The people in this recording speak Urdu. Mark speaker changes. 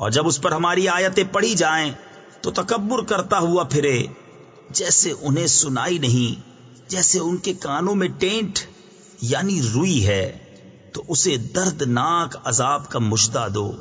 Speaker 1: اور جب اس پر ہماری آیتیں پڑھی جائیں تو تکبر کرتا ہوا پھرے، جیسے انہیں سنائی نہیں، جیسے ان کے کانوں میں ٹینٹ یعنی روئی ہے، تو اسے دردناک عذاب کا مشدہ دو۔